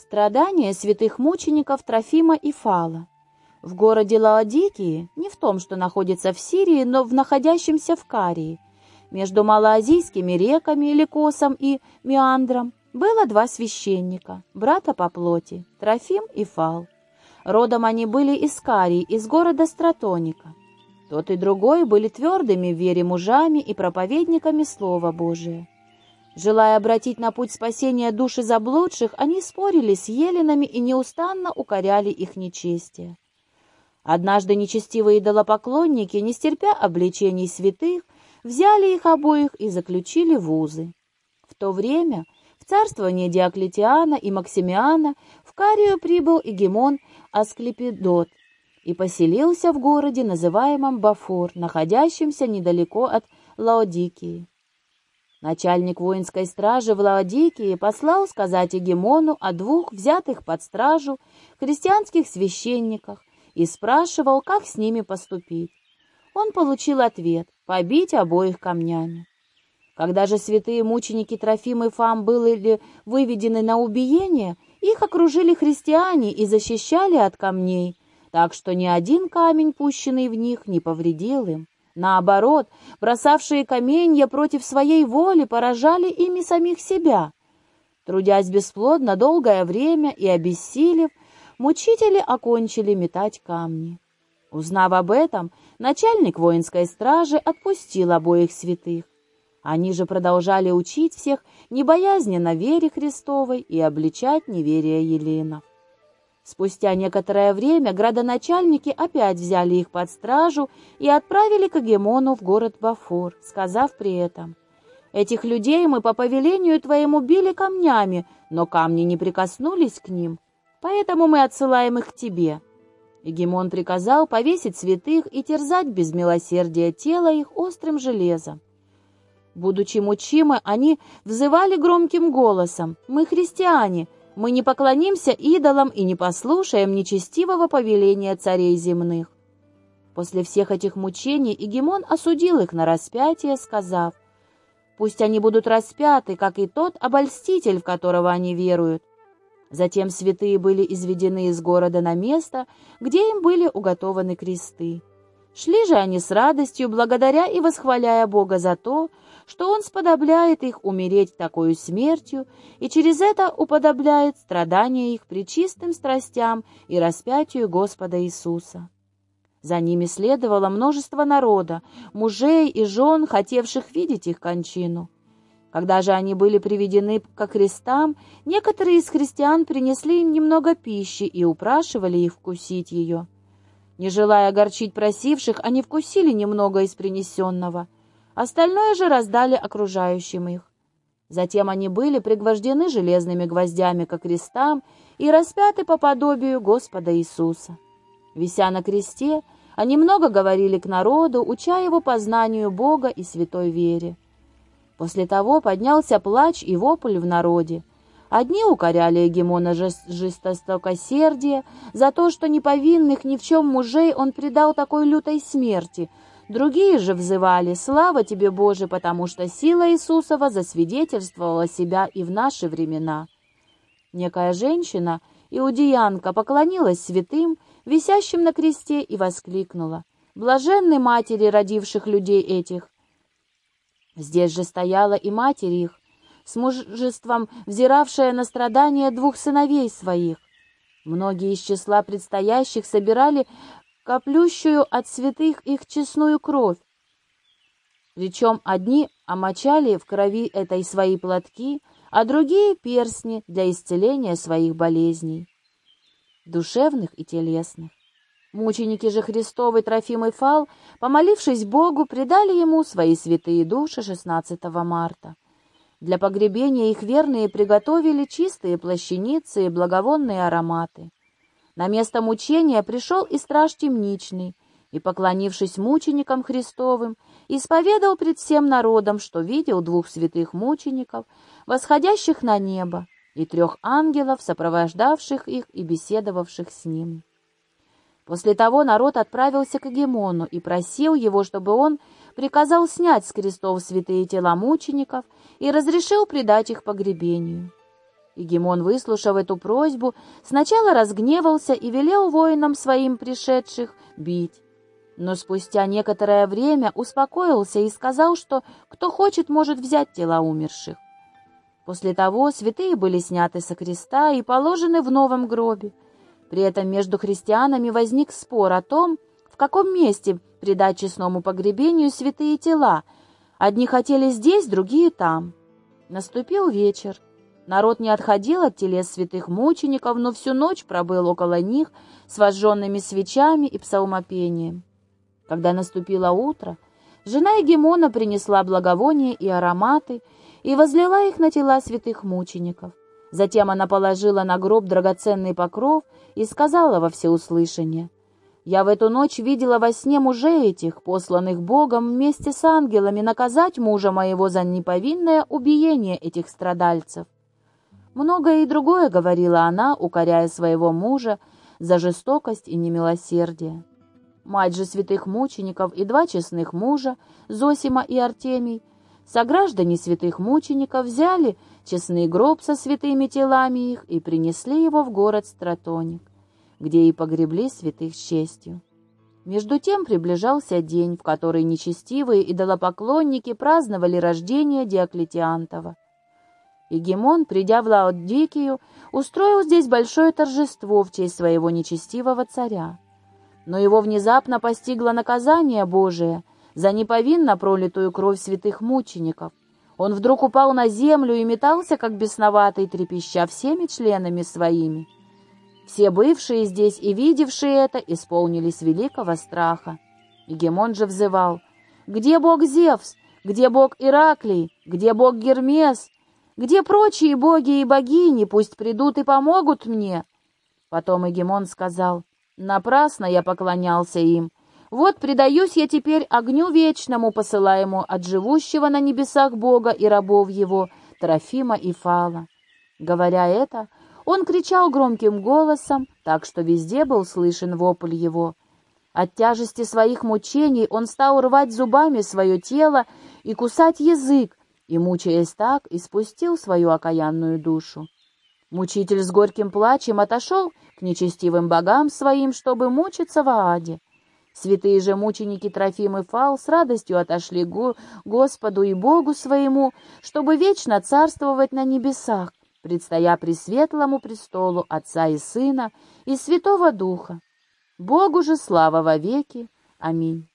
Страдания святых мучеников Трофима и Фала. В городе Лаодикии, не в том, что находится в Сирии, но в находящемся в Карии, между малоазийскими реками Ликосом и Меандром, было два священника, брата по плоти, Трофим и Фал. Родом они были из Карии, из города Стратоника. Тот и другой были твердыми в вере мужами и проповедниками Слова Божия. Желая обратить на путь спасения души заблудших, они спорили с еленами и неустанно укоряли их нечестие. Однажды нечестивые идолопоклонники, не стерпя обличений святых, взяли их обоих и заключили в узы. В то время, в царствование Диоклетиана и Максимиана, в Карию прибыл эгемон Асклепидот и поселился в городе, называемом Бафор, находящемся недалеко от Лаодикии. Начальник воинской стражи в Лаодикии послал сказать Егемону о двух взятых под стражу христианских священниках и спрашивал, как с ними поступить. Он получил ответ — побить обоих камнями. Когда же святые мученики Трофим и Фам были выведены на убиение, их окружили христиане и защищали от камней, так что ни один камень, пущенный в них, не повредил им. Наоборот, бросавшие каменья против своей воли поражали ими самих себя. Трудясь бесплодно долгое время и обессилев, мучители окончили метать камни. Узнав об этом, начальник воинской стражи отпустил обоих святых. Они же продолжали учить всех небоязненно вере Христовой и обличать неверие Еленов. Спустя некоторое время градоначальники опять взяли их под стражу и отправили к Агемону в город Бафор, сказав при этом, «Этих людей мы по повелению твоему били камнями, но камни не прикоснулись к ним, поэтому мы отсылаем их к тебе». Егемон приказал повесить святых и терзать без милосердия тело их острым железом. Будучи мучимы, они взывали громким голосом «Мы христиане!» Мы не поклонимся идолам и не послушаем нечестивого повеления царей земных. После всех этих мучений Игемон осудил их на распятие, сказав, «Пусть они будут распяты, как и тот обольститель, в которого они веруют». Затем святые были изведены из города на место, где им были уготованы кресты. Шли же они с радостью, благодаря и восхваляя Бога за то, что Он сподобляет их умереть такой смертью и через это уподобляет страдания их причистым страстям и распятию Господа Иисуса. За ними следовало множество народа, мужей и жен, хотевших видеть их кончину. Когда же они были приведены ко крестам, некоторые из христиан принесли им немного пищи и упрашивали их вкусить ее. Не желая огорчить просивших, они вкусили немного из принесенного — Остальное же раздали окружающим их. Затем они были пригвождены железными гвоздями ко крестам и распяты по подобию Господа Иисуса. Вися на кресте, они много говорили к народу, уча его познанию Бога и святой вере. После того поднялся плач и вопль в народе. Одни укоряли Егемона жестокосердие за то, что неповинных ни в чем мужей он предал такой лютой смерти, Другие же взывали «Слава тебе, Боже, потому что сила Иисусова засвидетельствовала себя и в наши времена». Некая женщина, иудеянка, поклонилась святым, висящим на кресте, и воскликнула «Блаженны матери, родивших людей этих!» Здесь же стояла и матерь их, с мужеством взиравшая на страдания двух сыновей своих. Многие из числа предстоящих собирали коплющую от святых их честную кровь. Причем одни омочали в крови этой свои платки, а другие — перстни для исцеления своих болезней, душевных и телесных. Мученики же Христовы Трофим и Фал, помолившись Богу, предали ему свои святые души 16 марта. Для погребения их верные приготовили чистые плащаницы и благовонные ароматы. На место мучения пришел и страж темничный, и, поклонившись мученикам Христовым, исповедал пред всем народом, что видел двух святых мучеников, восходящих на небо, и трех ангелов, сопровождавших их и беседовавших с ним. После того народ отправился к Эгемону и просил его, чтобы он приказал снять с крестов святые тела мучеников и разрешил предать их погребению. И Гимон, выслушав эту просьбу, сначала разгневался и велел воинам своим пришедших бить. Но спустя некоторое время успокоился и сказал, что кто хочет, может взять тела умерших. После того святые были сняты со креста и положены в новом гробе. При этом между христианами возник спор о том, в каком месте предать честному погребению святые тела. Одни хотели здесь, другие там. Наступил вечер. Народ не отходил от телес святых мучеников, но всю ночь пробыл около них с вожженными свечами и псалмопением. Когда наступило утро, жена Егемона принесла благовония и ароматы и возлила их на тела святых мучеников. Затем она положила на гроб драгоценный покров и сказала во всеуслышание, «Я в эту ночь видела во сне мужей этих, посланных Богом вместе с ангелами, наказать мужа моего за неповинное убиение этих страдальцев». Многое и другое говорила она, укоряя своего мужа за жестокость и немилосердие. Мать же святых мучеников и два честных мужа, Зосима и Артемий, сограждане святых мучеников взяли честный гроб со святыми телами их и принесли его в город Стратоник, где и погребли святых с честью. Между тем приближался день, в который нечестивые идолопоклонники праздновали рождение Диоклетиантова. Егемон, придя в Лаодикию, устроил здесь большое торжество в честь своего нечестивого царя. Но его внезапно постигло наказание Божие за неповинно пролитую кровь святых мучеников. Он вдруг упал на землю и метался, как бесноватый, трепеща всеми членами своими. Все бывшие здесь и видевшие это исполнились великого страха. Егемон же взывал, «Где бог Зевс? Где бог Ираклий? Где бог Гермес? Где прочие боги и богини? Пусть придут и помогут мне!» Потом Эгемон сказал, «Напрасно я поклонялся им. Вот предаюсь я теперь огню вечному, посылаемому от живущего на небесах Бога и рабов его, Трофима и Фала». Говоря это, он кричал громким голосом, так что везде был слышен вопль его. От тяжести своих мучений он стал рвать зубами свое тело и кусать язык, и, мучаясь так, испустил свою окаянную душу. Мучитель с горьким плачем отошел к нечестивым богам своим, чтобы мучиться в Ааде. Святые же мученики Трофим и Фал с радостью отошли к Господу и Богу своему, чтобы вечно царствовать на небесах, предстоя пресветлому престолу Отца и Сына и Святого Духа. Богу же слава вовеки. Аминь.